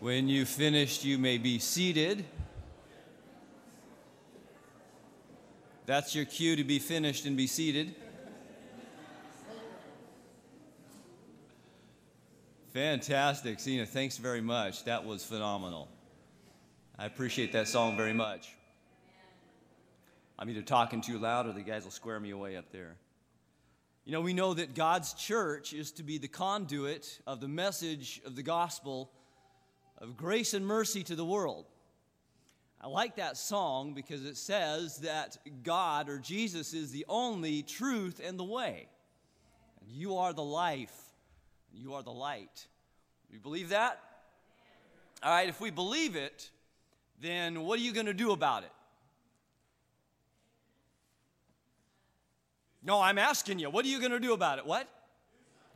When you finished, you may be seated. That's your cue to be finished and be seated. Fantastic. Cena, thanks very much. That was phenomenal. I appreciate that song very much. I'm either talking too loud or the guys will square me away up there. You know, we know that God's church is to be the conduit of the message of the gospel of grace and mercy to the world. I like that song because it says that God or Jesus is the only truth and the way. And you are the life. You are the light. You believe that? All right, if we believe it, then what are you going to do about it? No, I'm asking you, what are you going to do about it? What?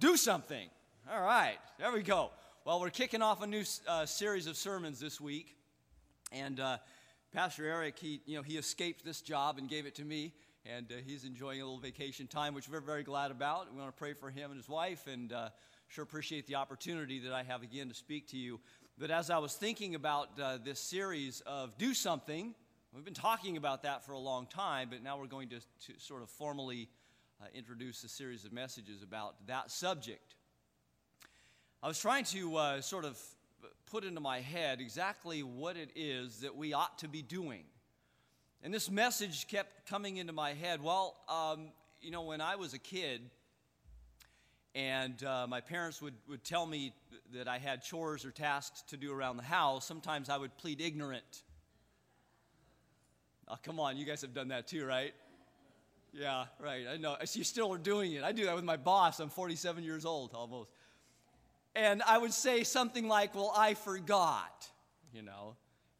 Do something. All right, there we go. Well, we're kicking off a new uh, series of sermons this week, and uh, Pastor Eric, he you know he escaped this job and gave it to me, and uh, he's enjoying a little vacation time, which we're very glad about. We want to pray for him and his wife, and uh, sure appreciate the opportunity that I have again to speak to you. But as I was thinking about uh, this series of do something, we've been talking about that for a long time, but now we're going to, to sort of formally uh, introduce a series of messages about that subject. I was trying to uh, sort of put into my head exactly what it is that we ought to be doing. And this message kept coming into my head. Well, um, you know, when I was a kid, and uh, my parents would, would tell me that I had chores or tasks to do around the house, sometimes I would plead ignorant. Oh, come on, you guys have done that too, right? Yeah, right. I know. You still are doing it. I do that with my boss. I'm 47 years old almost. And I would say something like, Well, I forgot, you know.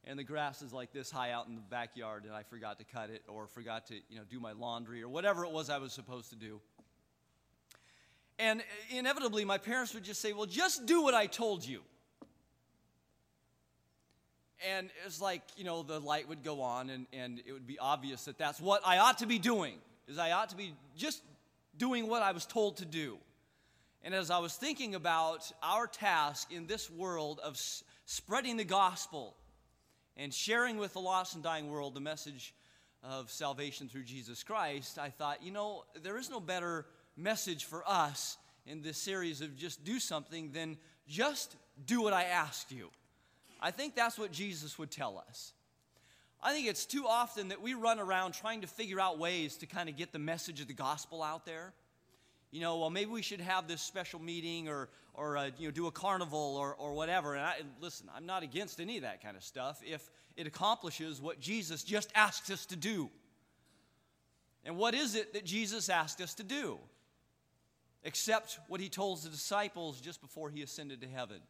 And the grass is like this high out in the backyard, and I forgot to cut it, or forgot to, you know, do my laundry, or whatever it was I was supposed to do. And inevitably, my parents would just say, Well, just do what I told you. And it's like, you know, the light would go on, and, and it would be obvious that that's what I ought to be doing, is I ought to be just doing what I was told to do. And as I was thinking about our task in this world of s- spreading the gospel and sharing with the lost and dying world the message of salvation through Jesus Christ, I thought, you know, there is no better message for us in this series of just do something than just do what I asked you. I think that's what Jesus would tell us. I think it's too often that we run around trying to figure out ways to kind of get the message of the gospel out there you know, well, maybe we should have this special meeting or, or uh, you know, do a carnival or, or whatever. And I, listen, I'm not against any of that kind of stuff if it accomplishes what Jesus just asked us to do. And what is it that Jesus asked us to do? Except what he told the disciples just before he ascended to heaven.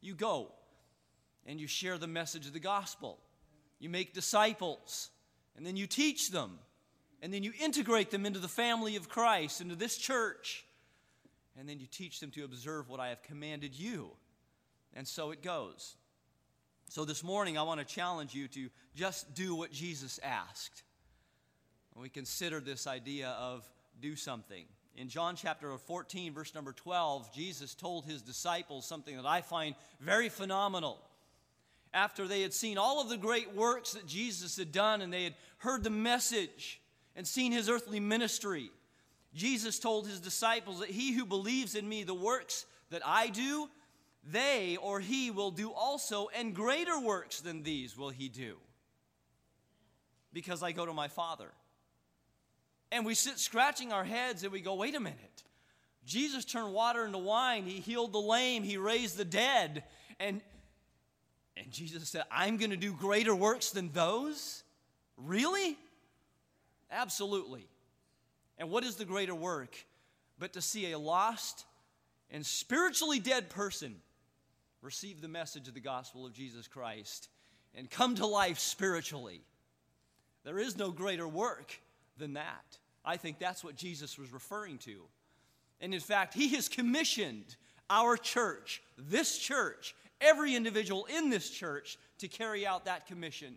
You go and you share the message of the gospel. You make disciples, and then you teach them and then you integrate them into the family of Christ, into this church, and then you teach them to observe what I have commanded you. And so it goes. So this morning, I want to challenge you to just do what Jesus asked. When we consider this idea of do something. In John chapter 14, verse number 12, Jesus told his disciples something that I find very phenomenal. After they had seen all of the great works that Jesus had done and they had heard the message, and seen his earthly ministry, Jesus told his disciples that he who believes in me, the works that I do, they or he will do also, and greater works than these will he do. Because I go to my Father. And we sit scratching our heads and we go, wait a minute. Jesus turned water into wine, he healed the lame, he raised the dead. And, and Jesus said, I'm going to do greater works than those? Really? Absolutely. And what is the greater work but to see a lost and spiritually dead person receive the message of the gospel of Jesus Christ and come to life spiritually? There is no greater work than that. I think that's what Jesus was referring to. And in fact, he has commissioned our church, this church, every individual in this church to carry out that commission,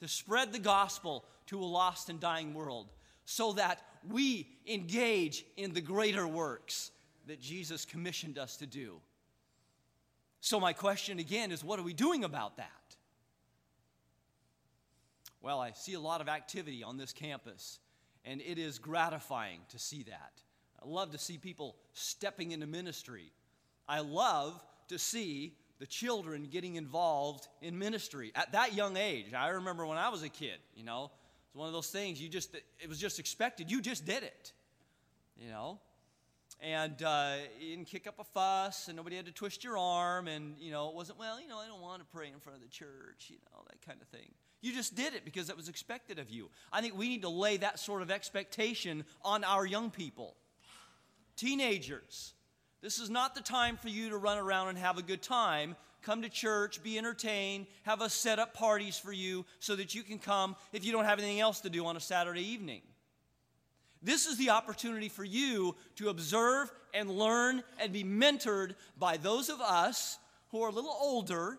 to spread the gospel to a lost and dying world so that we engage in the greater works that Jesus commissioned us to do. So, my question again is what are we doing about that? Well, I see a lot of activity on this campus, and it is gratifying to see that. I love to see people stepping into ministry. I love to see the children getting involved in ministry at that young age. I remember when I was a kid, you know, it's one of those things you just, it was just expected. You just did it, you know. And uh, you didn't kick up a fuss, and nobody had to twist your arm, and, you know, it wasn't, well, you know, I don't want to pray in front of the church, you know, that kind of thing. You just did it because it was expected of you. I think we need to lay that sort of expectation on our young people. Teenagers, this is not the time for you to run around and have a good time. Come to church, be entertained, have us set up parties for you so that you can come if you don't have anything else to do on a Saturday evening. This is the opportunity for you to observe and learn and be mentored by those of us who are a little older,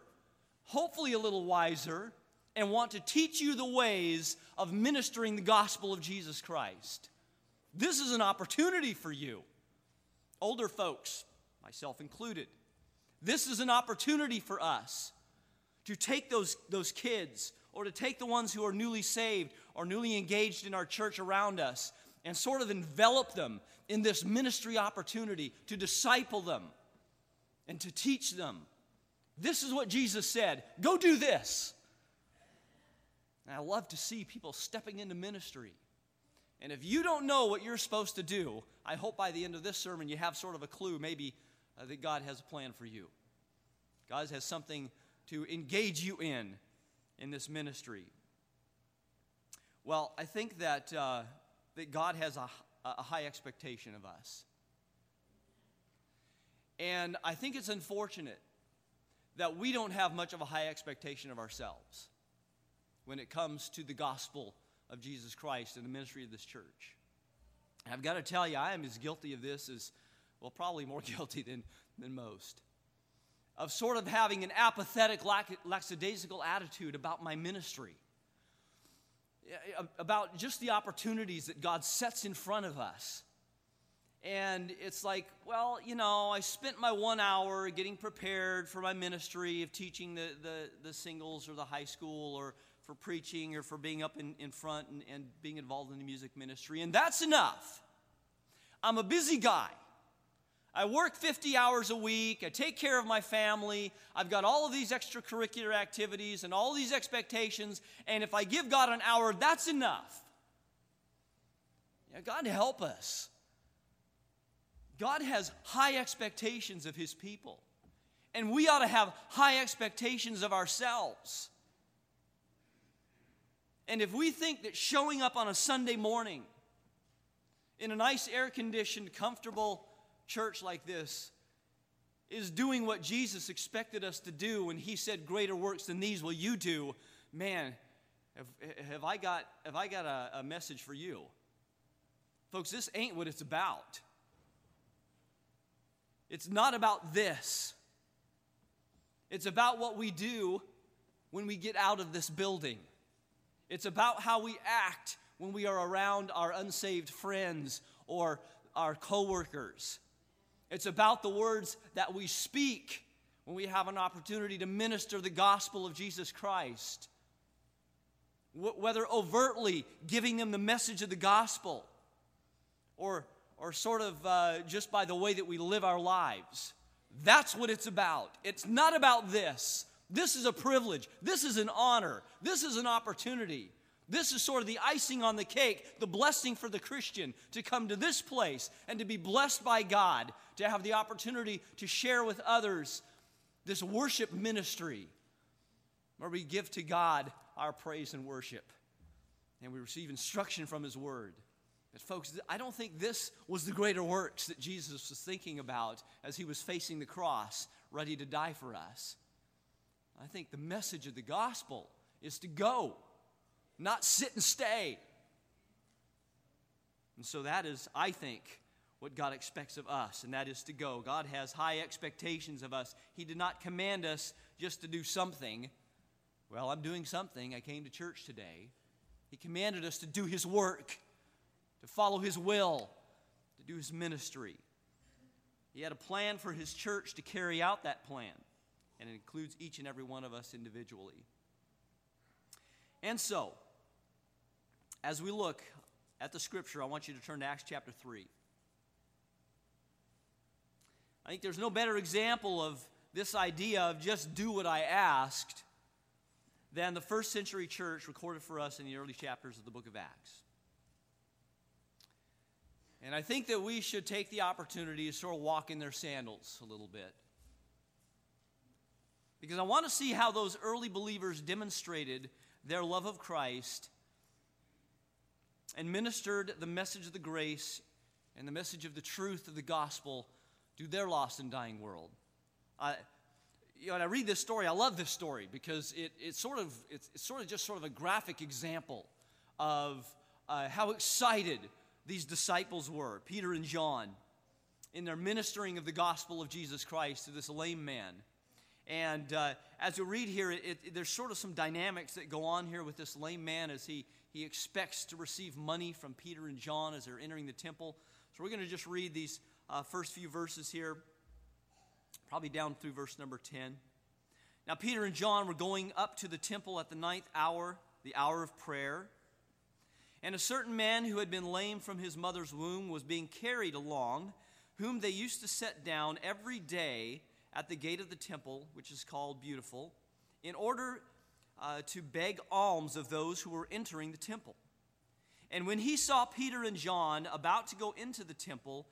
hopefully a little wiser, and want to teach you the ways of ministering the gospel of Jesus Christ. This is an opportunity for you. Older folks, myself included, this is an opportunity for us to take those, those kids or to take the ones who are newly saved or newly engaged in our church around us and sort of envelop them in this ministry opportunity to disciple them and to teach them. This is what Jesus said go do this. And I love to see people stepping into ministry. And if you don't know what you're supposed to do, I hope by the end of this sermon you have sort of a clue maybe uh, that God has a plan for you. God has something to engage you in in this ministry. Well, I think that, uh, that God has a, a high expectation of us. And I think it's unfortunate that we don't have much of a high expectation of ourselves when it comes to the gospel of Jesus Christ and the ministry of this church. I've got to tell you, I am as guilty of this as, well, probably more guilty than, than most, of sort of having an apathetic, lackadaisical attitude about my ministry, about just the opportunities that God sets in front of us. And it's like, well, you know, I spent my one hour getting prepared for my ministry of teaching the, the, the singles or the high school or for preaching or for being up in, in front and, and being involved in the music ministry, and that's enough. I'm a busy guy. I work 50 hours a week. I take care of my family. I've got all of these extracurricular activities and all these expectations. And if I give God an hour, that's enough. Yeah, God help us. God has high expectations of His people. And we ought to have high expectations of ourselves. And if we think that showing up on a Sunday morning in a nice, air conditioned, comfortable church like this is doing what Jesus expected us to do when he said, Greater works than these will you do, man, have, have I got, have I got a, a message for you? Folks, this ain't what it's about. It's not about this. It's about what we do when we get out of this building. It's about how we act when we are around our unsaved friends or our coworkers. It's about the words that we speak when we have an opportunity to minister the gospel of Jesus Christ. whether overtly giving them the message of the gospel or, or sort of uh, just by the way that we live our lives. That's what it's about. It's not about this. This is a privilege. This is an honor. This is an opportunity. This is sort of the icing on the cake, the blessing for the Christian to come to this place and to be blessed by God, to have the opportunity to share with others this worship ministry where we give to God our praise and worship and we receive instruction from His Word. But, folks, I don't think this was the greater works that Jesus was thinking about as He was facing the cross, ready to die for us. I think the message of the gospel is to go, not sit and stay. And so that is, I think, what God expects of us, and that is to go. God has high expectations of us. He did not command us just to do something. Well, I'm doing something. I came to church today. He commanded us to do His work, to follow His will, to do His ministry. He had a plan for His church to carry out that plan. and it includes each and every one of us individually. And so, as we look at the scripture, I want you to turn to Acts chapter 3. I think there's no better example of this idea of just do what I asked than the first century church recorded for us in the early chapters of the book of Acts. And I think that we should take the opportunity to sort of walk in their sandals a little bit. Because I want to see how those early believers demonstrated their love of Christ and ministered the message of the grace and the message of the truth of the gospel to their lost and dying world. I, you know, when I read this story, I love this story because it, it's, sort of, it's, it's sort of just sort of a graphic example of uh, how excited these disciples were, Peter and John, in their ministering of the gospel of Jesus Christ to this lame man. And uh, as we read here, it, it, there's sort of some dynamics that go on here with this lame man as he, he expects to receive money from Peter and John as they're entering the temple. So we're going to just read these uh, first few verses here, probably down through verse number 10. Now, Peter and John were going up to the temple at the ninth hour, the hour of prayer. And a certain man who had been lame from his mother's womb was being carried along, whom they used to set down every day at the gate of the temple, which is called Beautiful, in order uh, to beg alms of those who were entering the temple. And when he saw Peter and John about to go into the temple,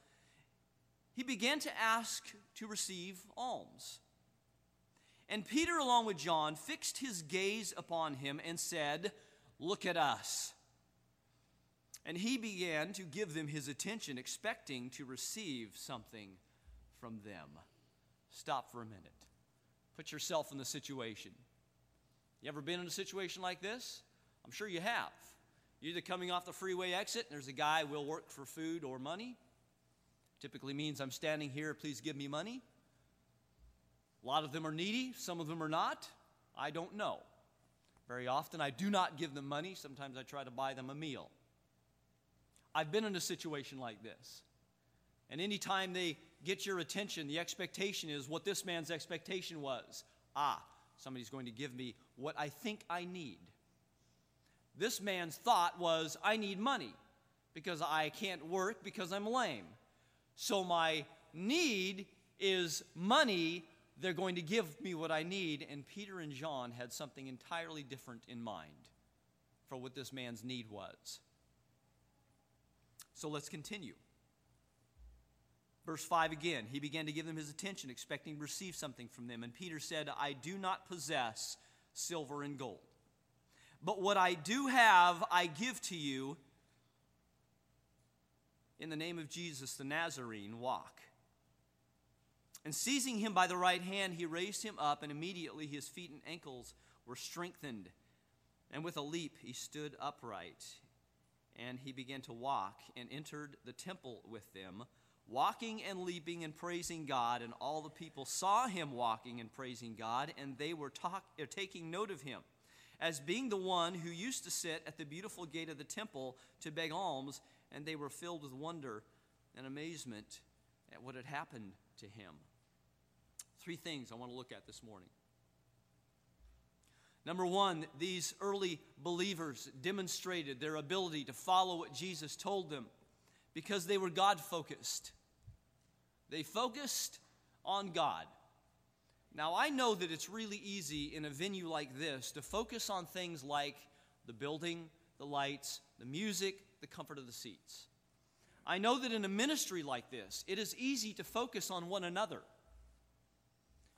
he began to ask to receive alms. And Peter, along with John, fixed his gaze upon him and said, Look at us. And he began to give them his attention, expecting to receive something from them. Stop for a minute. Put yourself in the situation. You ever been in a situation like this? I'm sure you have. You're either coming off the freeway exit and there's a guy will work for food or money. Typically means I'm standing here, please give me money. A lot of them are needy, some of them are not. I don't know. Very often I do not give them money, sometimes I try to buy them a meal. I've been in a situation like this. And anytime they get your attention, the expectation is what this man's expectation was. Ah, somebody's going to give me what I think I need. This man's thought was, I need money because I can't work because I'm lame. So my need is money. They're going to give me what I need. And Peter and John had something entirely different in mind for what this man's need was. So let's continue. Verse 5 again, he began to give them his attention, expecting to receive something from them. And Peter said, I do not possess silver and gold. But what I do have, I give to you. In the name of Jesus the Nazarene, walk. And seizing him by the right hand, he raised him up, and immediately his feet and ankles were strengthened. And with a leap, he stood upright. And he began to walk and entered the temple with them walking and leaping and praising God, and all the people saw him walking and praising God, and they were talk, uh, taking note of him as being the one who used to sit at the beautiful gate of the temple to beg alms, and they were filled with wonder and amazement at what had happened to him. Three things I want to look at this morning. Number one, these early believers demonstrated their ability to follow what Jesus told them because they were God focused. They focused on God. Now, I know that it's really easy in a venue like this to focus on things like the building, the lights, the music, the comfort of the seats. I know that in a ministry like this, it is easy to focus on one another.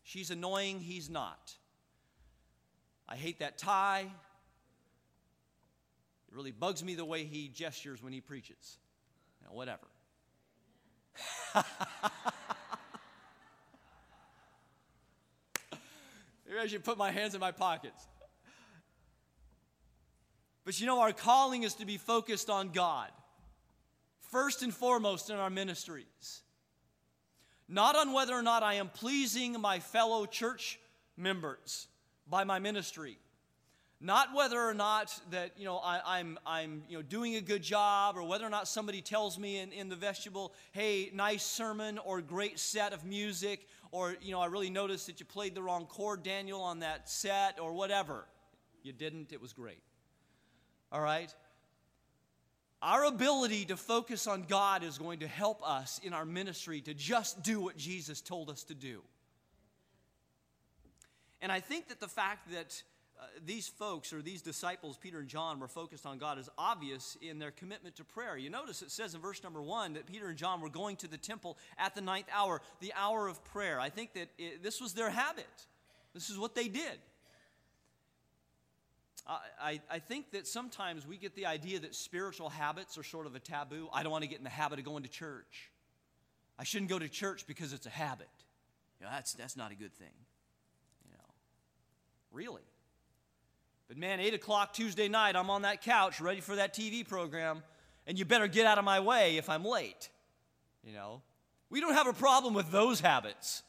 She's annoying, he's not. I hate that tie. It really bugs me the way he gestures when he preaches. Know, whatever. Maybe I should put my hands in my pockets. But you know, our calling is to be focused on God, first and foremost in our ministries. Not on whether or not I am pleasing my fellow church members by my ministry. Not whether or not that you know I, am I'm, I'm you know doing a good job, or whether or not somebody tells me in, in the vegetable "Hey, nice sermon," or "Great set of music," or, you know, I really noticed that you played the wrong chord, Daniel, on that set, or whatever. You didn't, it was great. All right? Our ability to focus on God is going to help us in our ministry to just do what Jesus told us to do. And I think that the fact that uh, these folks or these disciples, Peter and John, were focused on God is obvious in their commitment to prayer. You notice it says in verse number one that Peter and John were going to the temple at the ninth hour, the hour of prayer. I think that it, this was their habit, this is what they did. I, I think that sometimes we get the idea that spiritual habits are sort of a taboo. I don't want to get in the habit of going to church. I shouldn't go to church because it's a habit. You know, that's, that's not a good thing. You know, really. But man, 8 o'clock Tuesday night, I'm on that couch ready for that TV program, and you better get out of my way if I'm late. You know, we don't have a problem with those habits.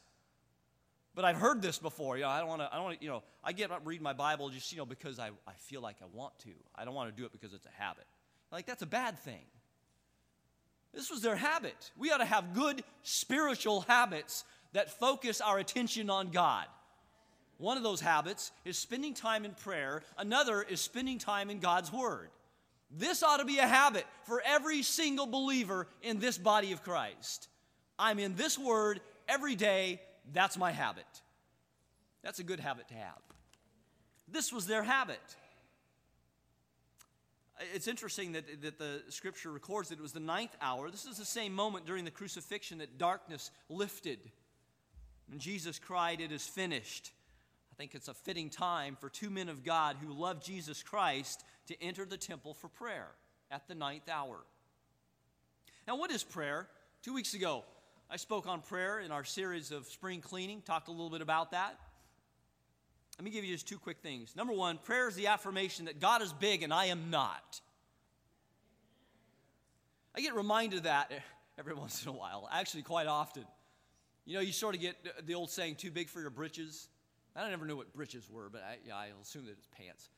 But I've heard this before. You know, I don't want to, I don't want to, you know, I get up read my Bible just, you know, because I, I feel like I want to. I don't want to do it because it's a habit. Like, that's a bad thing. This was their habit. We ought to have good spiritual habits that focus our attention on God. One of those habits is spending time in prayer, another is spending time in God's Word. This ought to be a habit for every single believer in this body of Christ. I'm in this Word every day, that's my habit. That's a good habit to have. This was their habit. It's interesting that, that the scripture records that it was the ninth hour. This is the same moment during the crucifixion that darkness lifted. And Jesus cried, It is finished. I think it's a fitting time for two men of God who love Jesus Christ to enter the temple for prayer at the ninth hour. Now, what is prayer? Two weeks ago, I spoke on prayer in our series of spring cleaning, talked a little bit about that. Let me give you just two quick things. Number one, prayer is the affirmation that God is big and I am not. I get reminded of that every once in a while, actually, quite often. You know, you sort of get the old saying, too big for your britches. I never knew what britches were, but I, yeah, I'll assume that it's pants.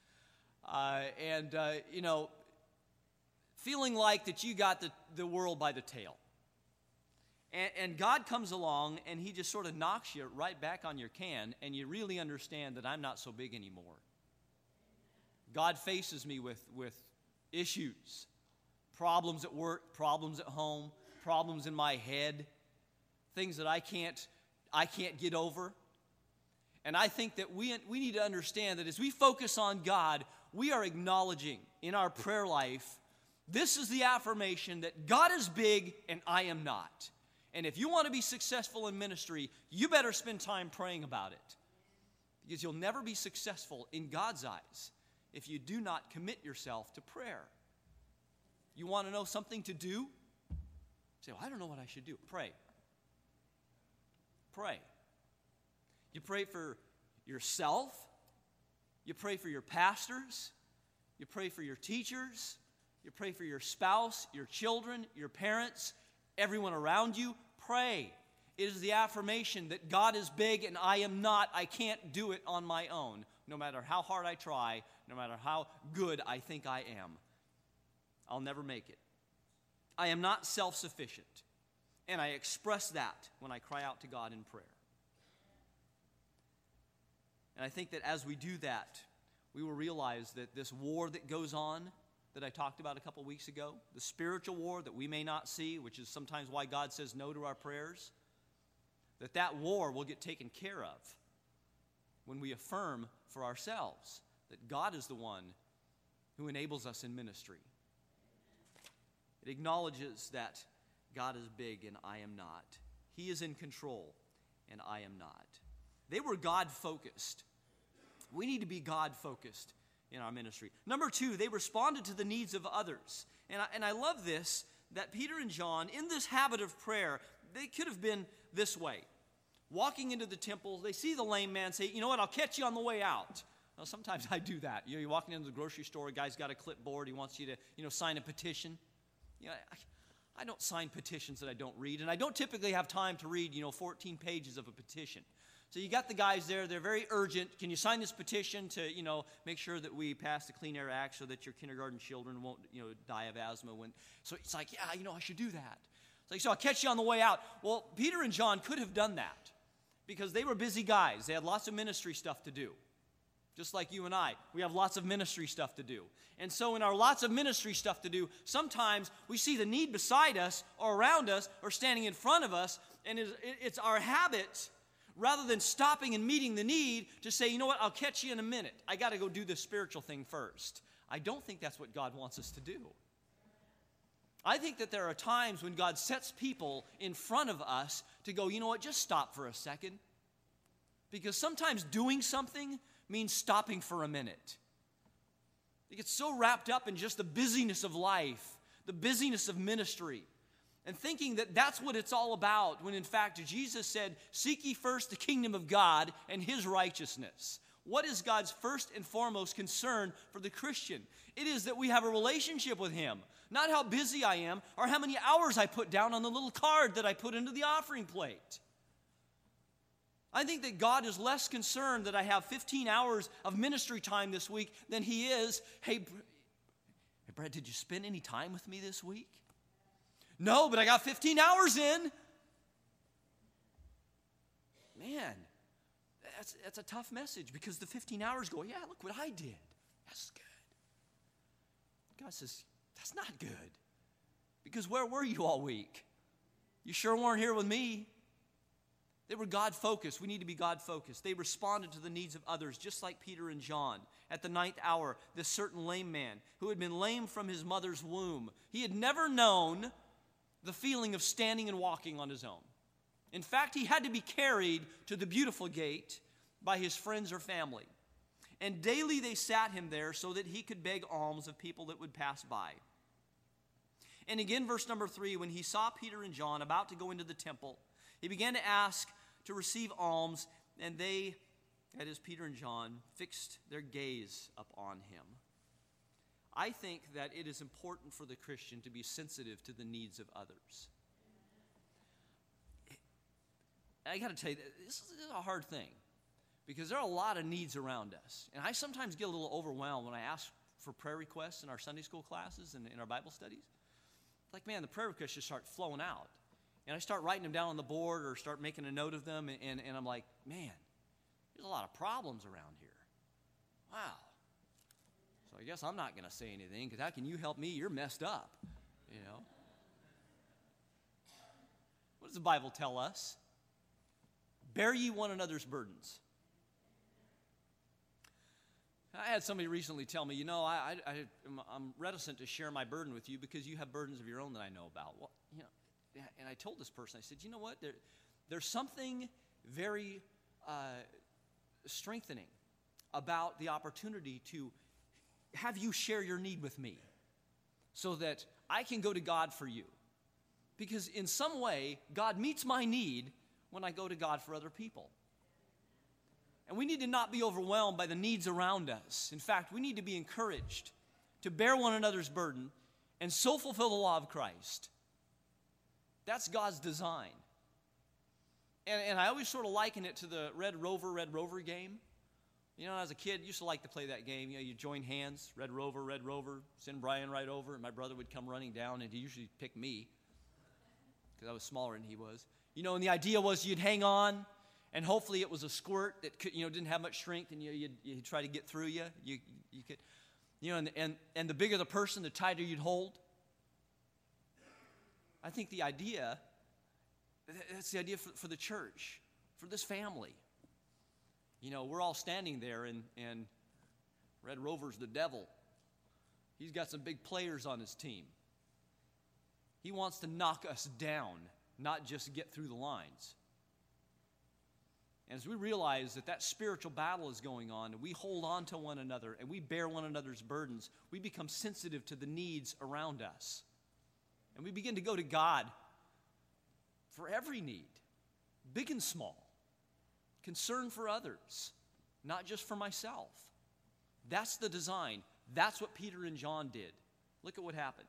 Uh, and, uh, you know, feeling like that you got the, the world by the tail. And, and, God comes along and He just sort of knocks you right back on your can, and you really understand that I'm not so big anymore. God faces me with, with issues, problems at work, problems at home, problems in my head, things that I can't, I can't get over. And I think that we, we need to understand that as we focus on God, we are acknowledging in our prayer life this is the affirmation that God is big and I am not. And if you want to be successful in ministry, you better spend time praying about it. Because you'll never be successful in God's eyes if you do not commit yourself to prayer. You want to know something to do? Say, well, I don't know what I should do. Pray. Pray. You pray for yourself. You pray for your pastors. You pray for your teachers. You pray for your spouse, your children, your parents, everyone around you pray. It is the affirmation that God is big and I am not. I can't do it on my own, no matter how hard I try, no matter how good I think I am. I'll never make it. I am not self sufficient. And I express that when I cry out to God in prayer. And I think that as we do that, we will realize that this war that goes on that I talked about a couple weeks ago, the spiritual war that we may not see, which is sometimes why God says no to our prayers, that that war will get taken care of when we affirm for ourselves that God is the one who enables us in ministry. It acknowledges that God is big and I am not. He is in control and I am not. They were God focused. We need to be God focused in our ministry. Number two, they responded to the needs of others. And I, and I love this that Peter and John, in this habit of prayer, they could have been this way. Walking into the temple, they see the lame man, say, You know what, I'll catch you on the way out. Sometimes I do that. You know, you're walking into the grocery store, a guy's got a clipboard, he wants you to, you know, sign a petition. You know, I, I don't sign petitions that I don't read, and I don't typically have time to read, you know, 14 pages of a petition. So you got the guys there, they're very urgent. Can you sign this petition to, you know, make sure that we pass the Clean Air Act so that your kindergarten children won't, you know, die of asthma when so it's like, yeah, you know, I should do that. It's like, so I'll catch you on the way out. Well, Peter and John could have done that. because they were busy guys. They had lots of ministry stuff to do. Just like you and I, we have lots of ministry stuff to do. And so, in our lots of ministry stuff to do, sometimes we see the need beside us or around us or standing in front of us, and it's our habit rather than stopping and meeting the need to say, you know what, I'll catch you in a minute. I got to go do this spiritual thing first. I don't think that's what God wants us to do. I think that there are times when God sets people in front of us to go, you know what, just stop for a second. Because sometimes doing something means stopping for a minute. You get so wrapped up in just the busyness of life, the busyness of ministry, and thinking that that's what it's all about, when in fact Jesus said, Seek ye first the kingdom of God and his righteousness. What is God's first and foremost concern for the Christian? It is that we have a relationship with Him, not how busy I am or how many hours I put down on the little card that I put into the offering plate. I think that God is less concerned that I have 15 hours of ministry time this week than He is, hey, Brad, did you spend any time with me this week? No, but I got 15 hours in. Man, that's, that's a tough message because the 15 hours go, yeah, look what I did. That's good. God says, that's not good. Because where were you all week? You sure weren't here with me. They were God focused. We need to be God focused. They responded to the needs of others, just like Peter and John. At the ninth hour, this certain lame man who had been lame from his mother's womb, he had never known the feeling of standing and walking on his own. In fact, he had to be carried to the beautiful gate by his friends or family. And daily they sat him there so that he could beg alms of people that would pass by. And again, verse number three, when he saw Peter and John about to go into the temple, he began to ask to receive alms, and they, that is Peter and John, fixed their gaze upon him. I think that it is important for the Christian to be sensitive to the needs of others. I got to tell you, this is a hard thing because there are a lot of needs around us. And I sometimes get a little overwhelmed when I ask for prayer requests in our Sunday school classes and in our Bible studies. Like, man, the prayer requests just start flowing out. And I start writing them down on the board or start making a note of them, and, and, and I'm like, man, there's a lot of problems around here. Wow. I guess I'm not going to say anything because how can you help me? You're messed up, you know. What does the Bible tell us? Bear ye one another's burdens. I had somebody recently tell me, you know, I, I, am reticent to share my burden with you because you have burdens of your own that I know about. Well, you know, and I told this person, I said, you know what? There, there's something very uh, strengthening about the opportunity to have you share your need with me so that I can go to God for you. Because in some way, God meets my need when I go to God for other people. And we need to not be overwhelmed by the needs around us. In fact, we need to be encouraged to bear one another's burden and so fulfill the law of Christ. That's God's design. And, and I always sort of liken it to the Red Rover, Red Rover game. You know, as a kid, used to like to play that game. You know, you join hands, Red Rover, Red Rover, send Brian right over, and my brother would come running down, and he usually pick me because I was smaller than he was. You know, and the idea was you'd hang on, and hopefully it was a squirt that could, you know didn't have much strength, and you you'd, you'd try to get through you. You you could, you know, and, and and the bigger the person, the tighter you'd hold. I think the idea that's the idea for, for the church, for this family. You know, we're all standing there, and, and Red Rover's the devil. He's got some big players on his team. He wants to knock us down, not just get through the lines. And as we realize that that spiritual battle is going on, and we hold on to one another and we bear one another's burdens, we become sensitive to the needs around us. And we begin to go to God for every need, big and small concern for others, not just for myself. That's the design. That's what Peter and John did. Look at what happened.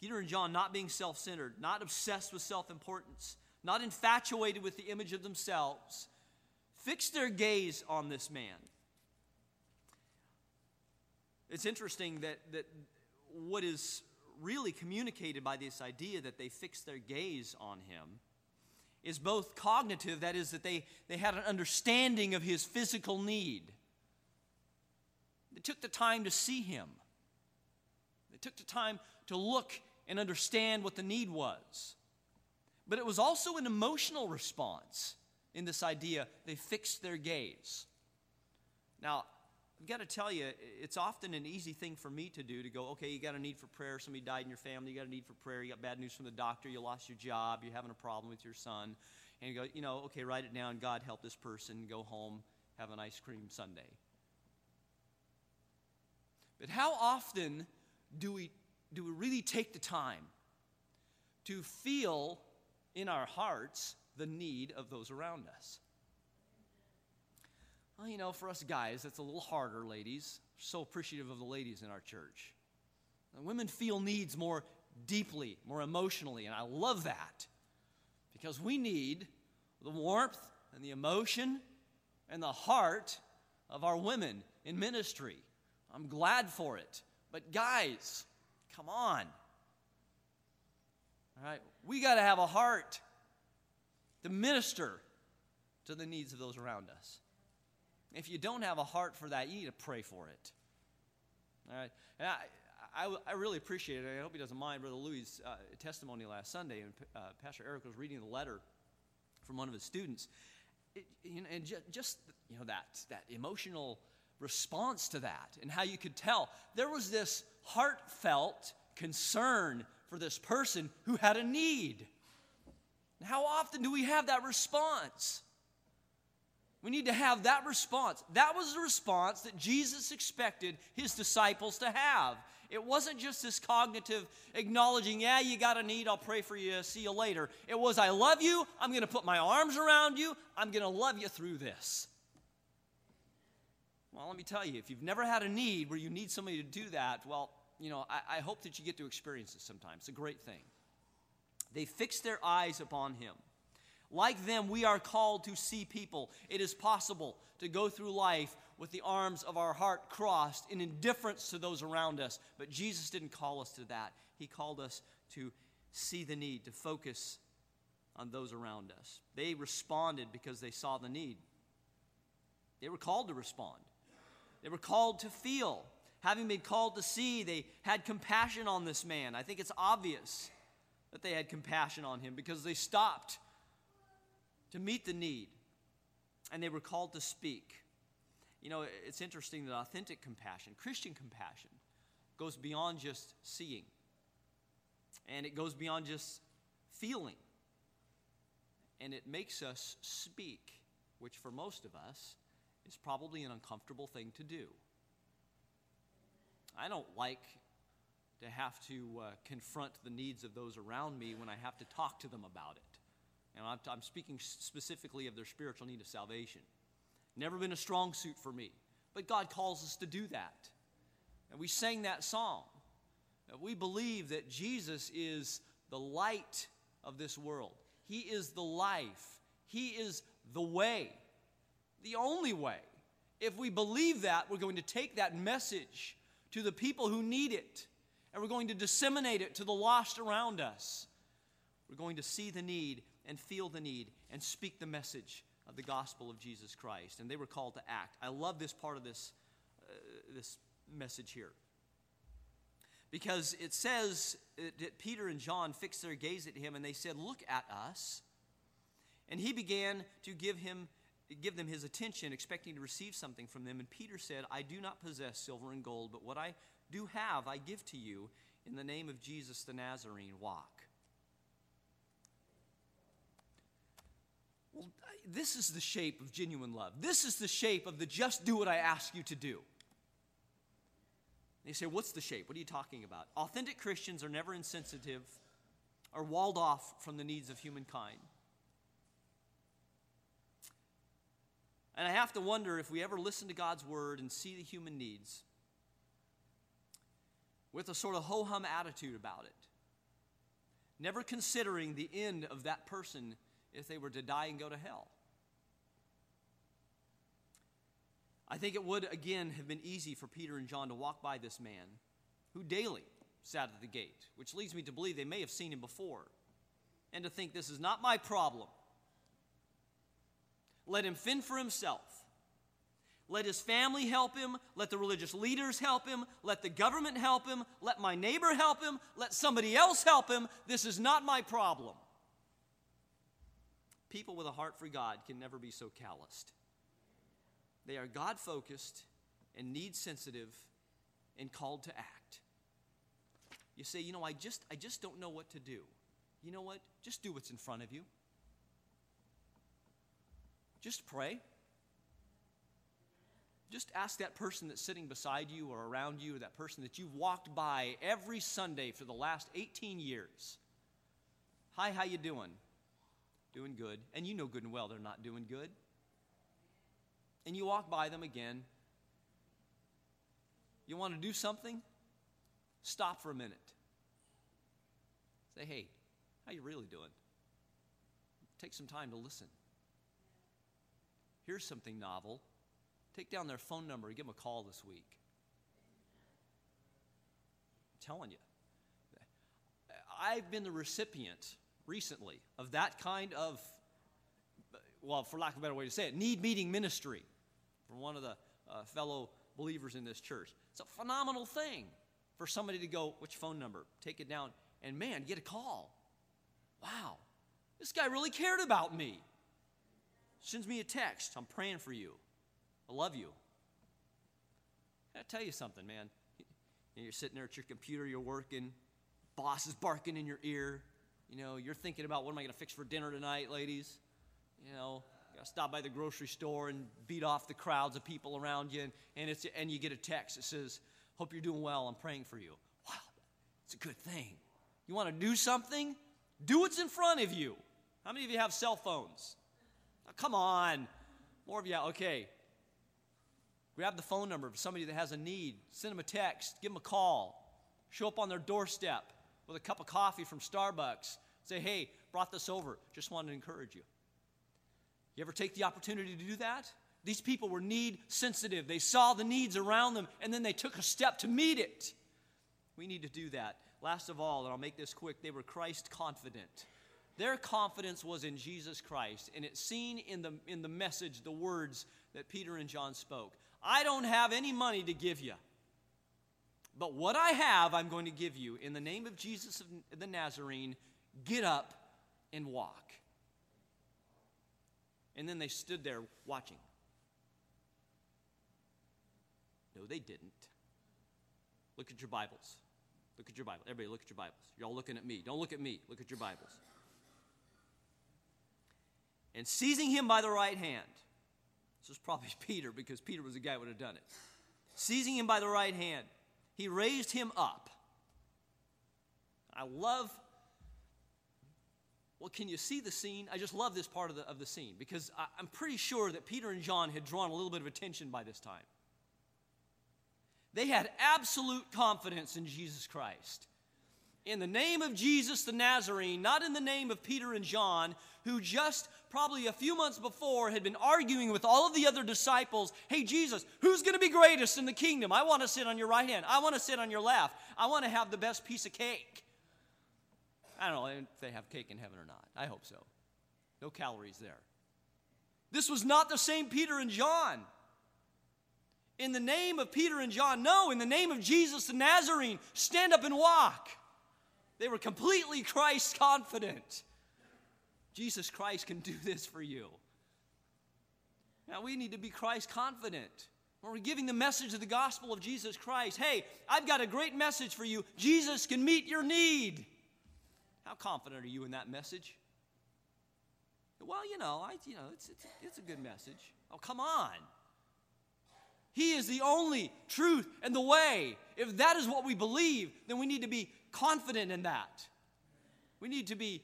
Peter and John, not being self centered, not obsessed with self importance, not infatuated with the image of themselves, fixed their gaze on this man. It's interesting that, that what is really communicated by this idea that they fixed their gaze on him is both cognitive, that is, that they, they had an understanding of his physical need. They took the time to see him, they took the time to look and understand what the need was. But it was also an emotional response in this idea. They fixed their gaze. Now, I've got to tell you, it's often an easy thing for me to do to go, okay, you got a need for prayer. Somebody died in your family. You got a need for prayer. You got bad news from the doctor. You lost your job. You're having a problem with your son. And you go, you know, okay, write it down. God help this person. Go home. Have an ice cream sundae. But how often do we, do we really take the time to feel in our hearts the need of those around us? Well, you know, for us guys, that's a little harder, ladies. So appreciative of the ladies in our church. And women feel needs more deeply, more emotionally, and I love that because we need the warmth and the emotion and the heart of our women in ministry. I'm glad for it. But, guys, come on. All right, we got to have a heart to minister to the needs of those around us. If you don't have a heart for that, you need to pray for it. All right? And I, I, I really appreciate it. I hope he doesn't mind Brother Louis' uh, testimony last Sunday. And uh, Pastor Eric was reading the letter from one of his students. It, you know, and ju- just you know that, that emotional response to that and how you could tell there was this heartfelt concern for this person who had a need. how often do we have that response? We need to have that response. That was the response that Jesus expected his disciples to have. It wasn't just this cognitive acknowledging, yeah, you got a need, I'll pray for you, see you later. It was, I love you, I'm going to put my arms around you, I'm going to love you through this. Well, let me tell you, if you've never had a need where you need somebody to do that, well, you know, I, I hope that you get to experience this sometime. It's a great thing. They fixed their eyes upon him. Like them, we are called to see people. It is possible to go through life with the arms of our heart crossed in indifference to those around us. But Jesus didn't call us to that. He called us to see the need, to focus on those around us. They responded because they saw the need. They were called to respond, they were called to feel. Having been called to see, they had compassion on this man. I think it's obvious that they had compassion on him because they stopped to meet the need, and they were called to speak. You know, it's interesting that authentic compassion, Christian compassion, goes beyond just seeing, and it goes beyond just feeling, and it makes us speak, which for most of us is probably an uncomfortable thing to do. I don't like to have to uh, confront the needs of those around me when I have to talk to them about it. And I'm, I'm speaking specifically of their spiritual need of salvation. Never been a strong suit for me, but God calls us to do that. And we sang that song. We believe that Jesus is the light of this world. He is the life. He is the way, the only way. If we believe that, we're going to take that message to the people who need it, and we're going to disseminate it to the lost around us. We're going to see the need and feel the need and speak the message of the gospel of Jesus Christ. And they were called to act. I love this part of this, uh, this message here. Because it says that Peter and John fixed their gaze at him and they said, Look at us. And he began to give him give them his attention, expecting to receive something from them. And Peter said, I do not possess silver and gold, but what I do have I give to you. In the name of Jesus the Nazarene, walk. Well, this is the shape of genuine love. This is the shape of the just do what I ask you to do. You say, What's the shape? What are you talking about? Authentic Christians are never insensitive or walled off from the needs of humankind. And I have to wonder if we ever listen to God's word and see the human needs with a sort of ho hum attitude about it, never considering the end of that person if they were to die and go to hell. I think it would, again, have been easy for Peter and John to walk by this man who daily sat at the gate, which leads me to believe they may have seen him before, and to think, this is not my problem. Let him fend for himself. Let his family help him. Let the religious leaders help him. Let the government help him. Let my neighbor help him. Let somebody else help him. This is not my problem. People with a heart for God can never be so calloused. They are God focused and need sensitive and called to act. You say, you know, I just, I just don't know what to do. You know what? Just do what's in front of you. Just pray. Just ask that person that's sitting beside you or around you, or that person that you've walked by every Sunday for the last 18 years. Hi, how you doing? Doing good. And you know good and well they're not doing good. And you walk by them again. You want to do something? Stop for a minute. Say, hey, how you really doing? Take some time to listen. Here's something novel. Take down their phone number and give them a call this week. I'm telling you. I've been the recipient recently of that kind of, well, for lack of a better way to say it, need meeting ministry from one of the uh, fellow believers in this church. It's a phenomenal thing for somebody to go, which phone number? Take it down, and man, get a call. Wow, this guy really cared about me. Sends me a text. I'm praying for you. I love you. I tell you something, man. You're sitting there at your computer, you're working, boss is barking in your ear. You know, you're thinking about what am I going to fix for dinner tonight, ladies? You know, got to stop by the grocery store and beat off the crowds of people around you, and, and, it's, and you get a text that says, Hope you're doing well. I'm praying for you. Wow, it's a good thing. You want to do something? Do what's in front of you. How many of you have cell phones? Oh, come on. More of you, okay. Grab the phone number of somebody that has a need. Send them a text. Give them a call. Show up on their doorstep with a cup of coffee from Starbucks. Say, hey, brought this over. Just wanted to encourage you. You ever take the opportunity to do that? These people were need sensitive. They saw the needs around them and then they took a step to meet it. We need to do that. Last of all, and I'll make this quick, they were Christ confident. Their confidence was in Jesus Christ, and it's seen in the, in the message, the words that Peter and John spoke. I don't have any money to give you, but what I have, I'm going to give you. In the name of Jesus of the Nazarene, get up and walk. And then they stood there watching. No, they didn't. Look at your Bibles. Look at your Bible. Everybody, look at your Bibles. You're all looking at me. Don't look at me. Look at your Bibles. And seizing him by the right hand, this was probably Peter because Peter was the guy who would have done it. Seizing him by the right hand, he raised him up. I love. Well, can you see the scene? I just love this part of the, of the scene because I, I'm pretty sure that Peter and John had drawn a little bit of attention by this time. They had absolute confidence in Jesus Christ. In the name of Jesus the Nazarene, not in the name of Peter and John, who just probably a few months before had been arguing with all of the other disciples Hey, Jesus, who's going to be greatest in the kingdom? I want to sit on your right hand. I want to sit on your left. I want to have the best piece of cake. I don't know if they have cake in heaven or not. I hope so. No calories there. This was not the same Peter and John in the name of Peter and John. No, in the name of Jesus the Nazarene, stand up and walk. They were completely Christ confident. Jesus Christ can do this for you. Now we need to be Christ confident. When we're giving the message of the gospel of Jesus Christ, hey, I've got a great message for you. Jesus can meet your need. How confident are you in that message? Well, you know, I, you know, it's, it's, it's a good message. Oh, come on. He is the only truth and the way. If that is what we believe, then we need to be confident in that. We need to be,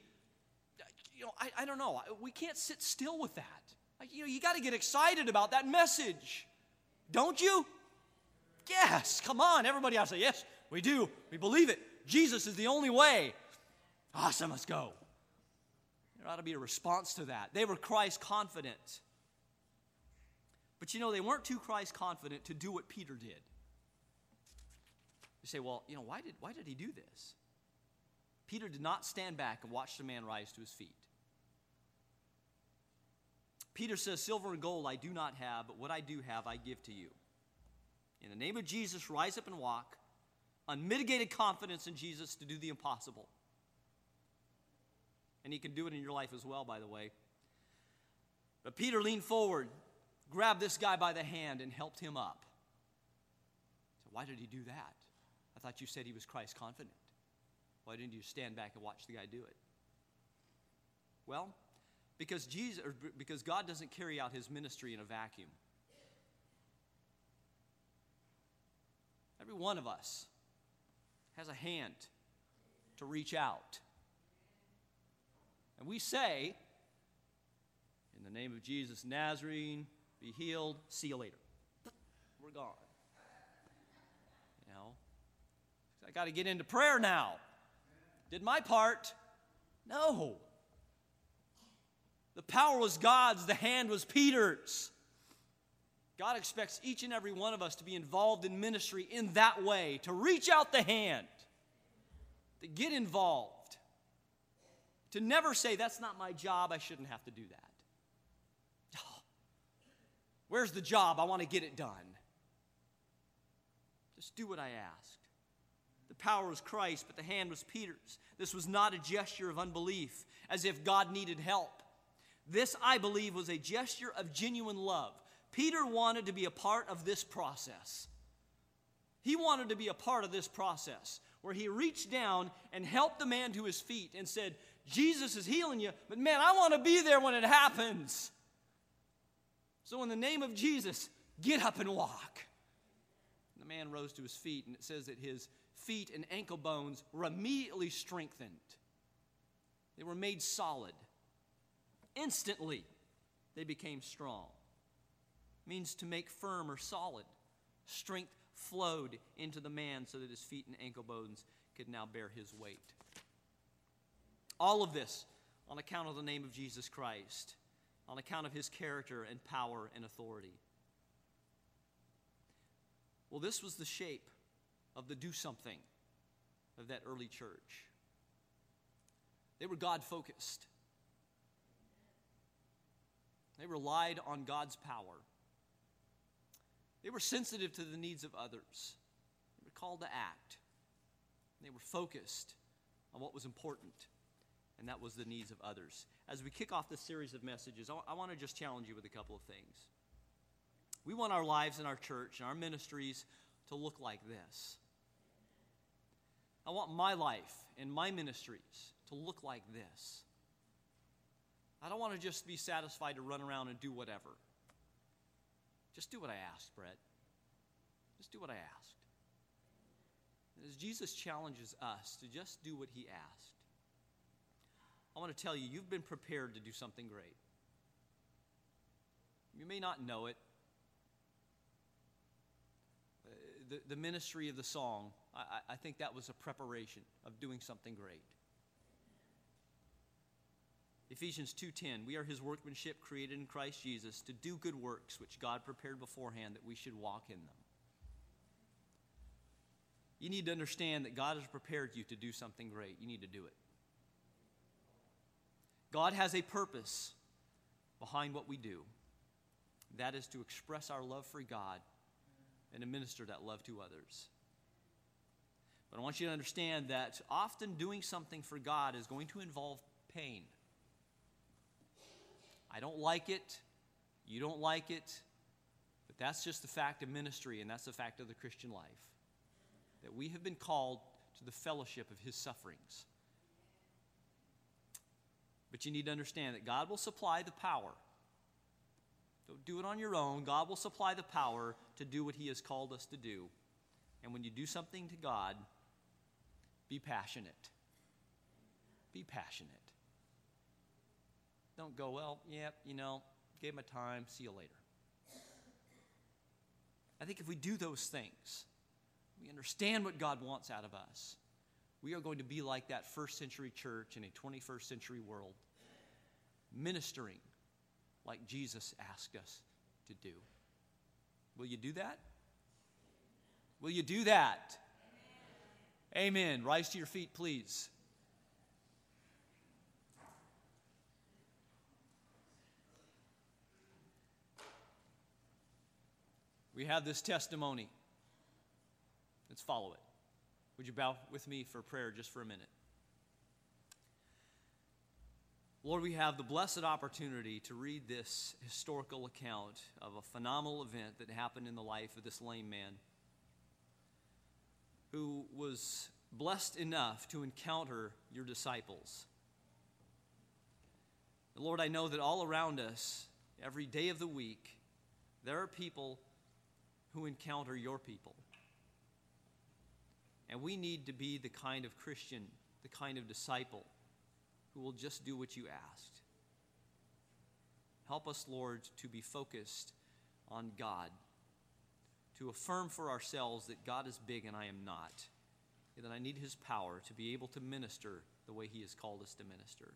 you know, I, I don't know. We can't sit still with that. you know, you got to get excited about that message. Don't you? Yes, come on. Everybody else say, yes, we do. We believe it. Jesus is the only way. Awesome, let's go. There ought to be a response to that. They were Christ confident. But you know, they weren't too Christ confident to do what Peter did. You say, well, you know, why did, why did he do this? Peter did not stand back and watch the man rise to his feet. Peter says, Silver and gold I do not have, but what I do have I give to you. In the name of Jesus, rise up and walk. Unmitigated confidence in Jesus to do the impossible. And he can do it in your life as well, by the way. But Peter leaned forward, grabbed this guy by the hand, and helped him up. So, why did he do that? I thought you said he was Christ confident. Why didn't you stand back and watch the guy do it? Well, because Jesus because God doesn't carry out his ministry in a vacuum. Every one of us has a hand to reach out. And we say, in the name of Jesus Nazarene, be healed, see you later. We're gone. You know, I got to get into prayer now. Did my part? No. The power was God's, the hand was Peter's. God expects each and every one of us to be involved in ministry in that way, to reach out the hand, to get involved, to never say, That's not my job, I shouldn't have to do that. Oh, where's the job? I want to get it done. Just do what I asked. The power was Christ, but the hand was Peter's. This was not a gesture of unbelief, as if God needed help. This, I believe, was a gesture of genuine love. Peter wanted to be a part of this process. He wanted to be a part of this process where he reached down and helped the man to his feet and said, Jesus is healing you, but man, I want to be there when it happens. So, in the name of Jesus, get up and walk. The man rose to his feet, and it says that his feet and ankle bones were immediately strengthened, they were made solid. Instantly, they became strong. It means to make firm or solid. Strength flowed into the man so that his feet and ankle bones could now bear his weight. All of this on account of the name of Jesus Christ, on account of his character and power and authority. Well, this was the shape of the do something of that early church. They were God focused. They relied on God's power. They were sensitive to the needs of others. They were called to act. They were focused on what was important, and that was the needs of others. As we kick off this series of messages, I, I want to just challenge you with a couple of things. We want our lives in our church and our ministries to look like this. I want my life and my ministries to look like this. I don't want to just be satisfied to run around and do whatever. Just do what I asked, Brett. Just do what I asked. As Jesus challenges us to just do what he asked, I want to tell you, you've been prepared to do something great. You may not know it. Uh, the, the ministry of the song, I, I think that was a preparation of doing something great. Ephesians 2:10 We are his workmanship created in Christ Jesus to do good works which God prepared beforehand that we should walk in them. You need to understand that God has prepared you to do something great. You need to do it. God has a purpose behind what we do. That is to express our love for God and to minister that love to others. But I want you to understand that often doing something for God is going to involve pain. I don't like it. You don't like it. But that's just the fact of ministry, and that's the fact of the Christian life. That we have been called to the fellowship of his sufferings. But you need to understand that God will supply the power. Don't do it on your own. God will supply the power to do what he has called us to do. And when you do something to God, be passionate. Be passionate. Don't go, well, yeah, you know, gave my time, see you later. I think if we do those things, we understand what God wants out of us, we are going to be like that first century church in a 21st century world, ministering like Jesus asked us to do. Will you do that? Will you do that? Amen. Amen. Rise to your feet, please. We have this testimony. Let's follow it. Would you bow with me for prayer just for a minute? Lord, we have the blessed opportunity to read this historical account of a phenomenal event that happened in the life of this lame man who was blessed enough to encounter your disciples. Lord, I know that all around us, every day of the week, there are people who encounter your people. And we need to be the kind of Christian, the kind of disciple who will just do what you asked. Help us, Lord, to be focused on God, to affirm for ourselves that God is big and I am not, and that I need His power to be able to minister the way He has called us to minister.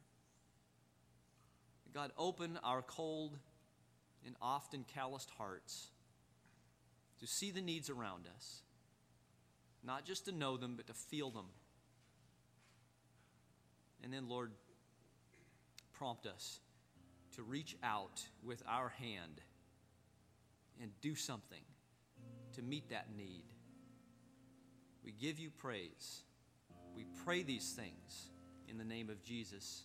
God, open our cold and often calloused hearts to see the needs around us, not just to know them, but to feel them. And then, Lord, prompt us to reach out with our hand and do something to meet that need. We give you praise. We pray these things in the name of Jesus.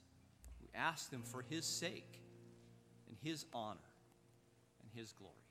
We ask them for his sake and his honor and his glory.